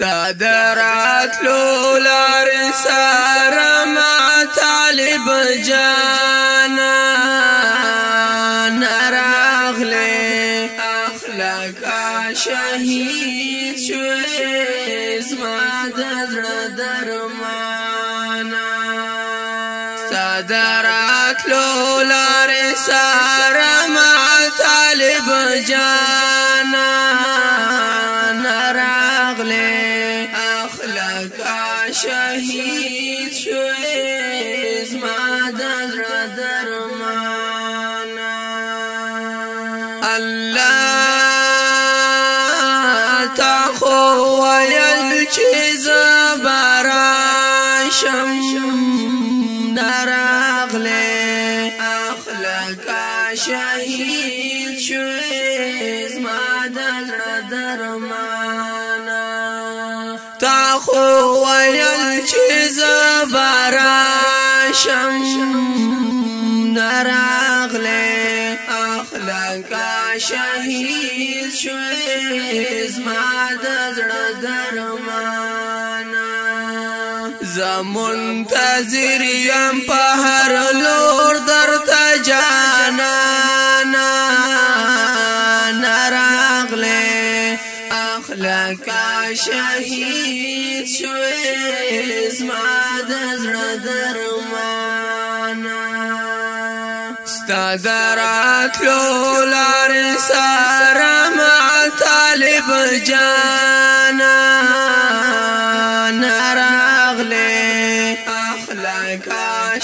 صدرات لولار سارا ما طالب جانا نراغلي اخلاقا شهيد شوي اسما دزر درمانا صدرات لولار سارا ما طالب جانا شهید شوې زما د زړه درمان الله تا خو ویل چې زبرا شم نراغله اخلاق شهید شوې زما د زړه درمان خو ویل چې زبارا شم نراغله اخلاقا شهید شوې زما د زړه درمان زمنتظر یم په هر لور درته جانانا نراغله اخلاقا شهید شوې زما د زړه درمان ستا درات لولار سره ما طالب جانا نراغله اخلاق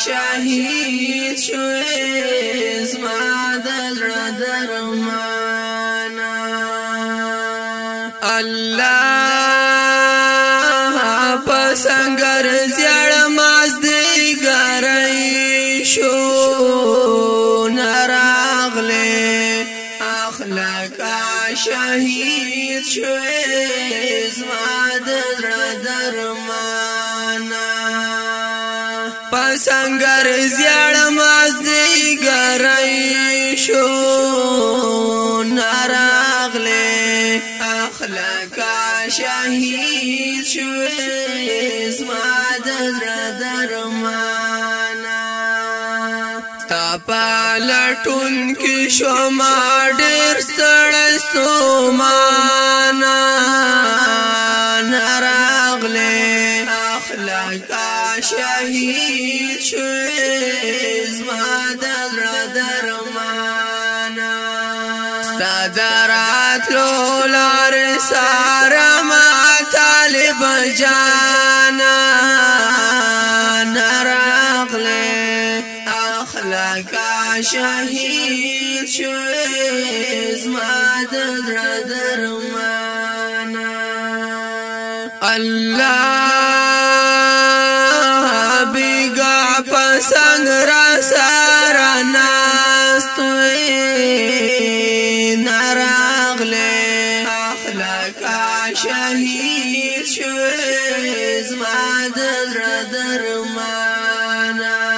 شهید شوې زما د زړه درمان شو نراغلی اخلاق شهید شو زما د درمانا پسنګر زیړ مازدی ګرای شو نراغلی اخلاق شهید شو زما د درمانا خپا لټون کې شوما ډېر سړی سومانا نراغله اخلاق شهید شوې زما د درمانا صدرات لولار سارما طالب جان شهید شوې زما د درمانا الله بیگا پسنگ را سارا ناستوی نراغل اخلاقا شهید شوی زما در درمانا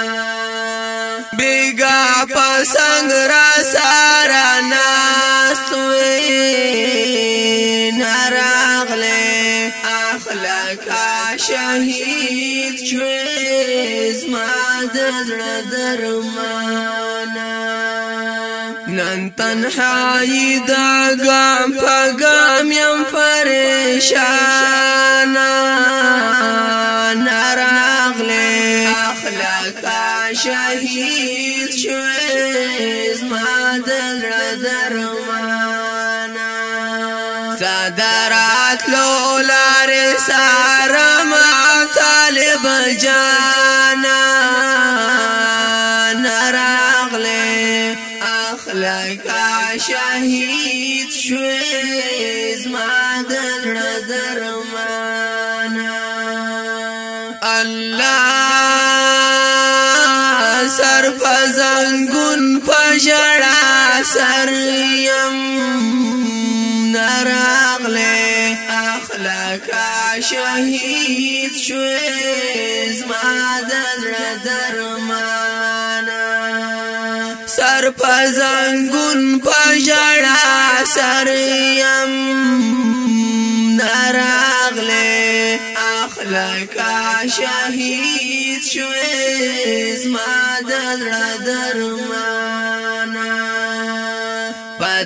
پسنگ را سارا ناستوی نراغل اخلاقا شهید شوی زما دزر درمانا نن تنحایی دا گام پا گام یم فرشانا درمانا صدرات لولار سارم طالب جانا نراغلی اخلاقا شهید شویز ما دلر درمانا الله سر پزنگون پجڑا سر يم نراغلي اخلاق شهيد شويز ما دل درمانا سر پزنگون پجڑا سر يم نراغلي اخلاق شهيد شويز ما دل درمانا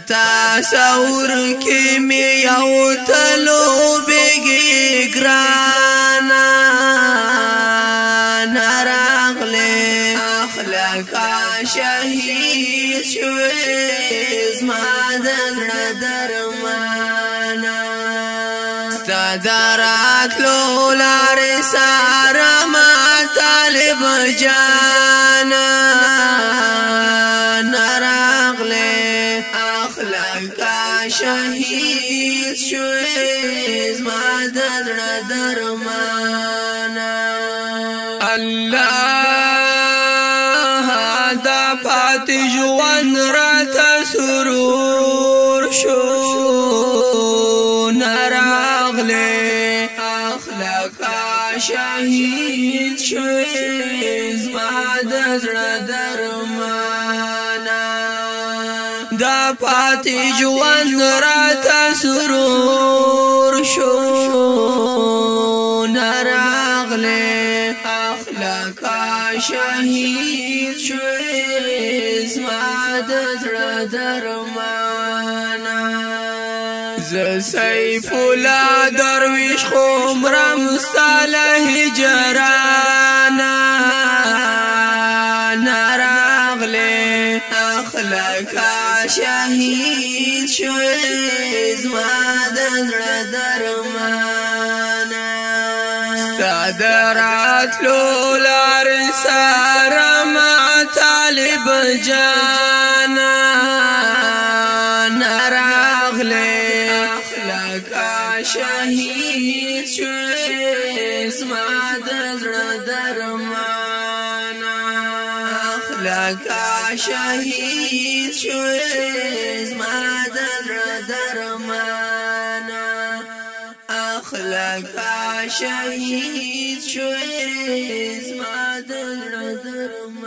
تصور کې مې یو تلو بګي ګرانا نارغله اخلاق شهید شو زما د زړه درمانا ستادرات لولار سارا ما طالب جان زما د زړه درمان الله دا پات ژوند را تسرور شو نراغله اخلاق شهید شو زما د زړه درمان پاتې ژوند راته سرور شو نراغله اخلاق شهید شو اسما د زړه درمانا ز سیف الله درویش خو مرم صالح جرانا نراغله لکا شهید شوی زما د زړه درمان ستادرات لولار سره ما طالب جانا نراغله لکا شهید شوی زما د زړه درمان کا شهید شو زما در درمانا اخلاق کا شهید شو زما در درمانا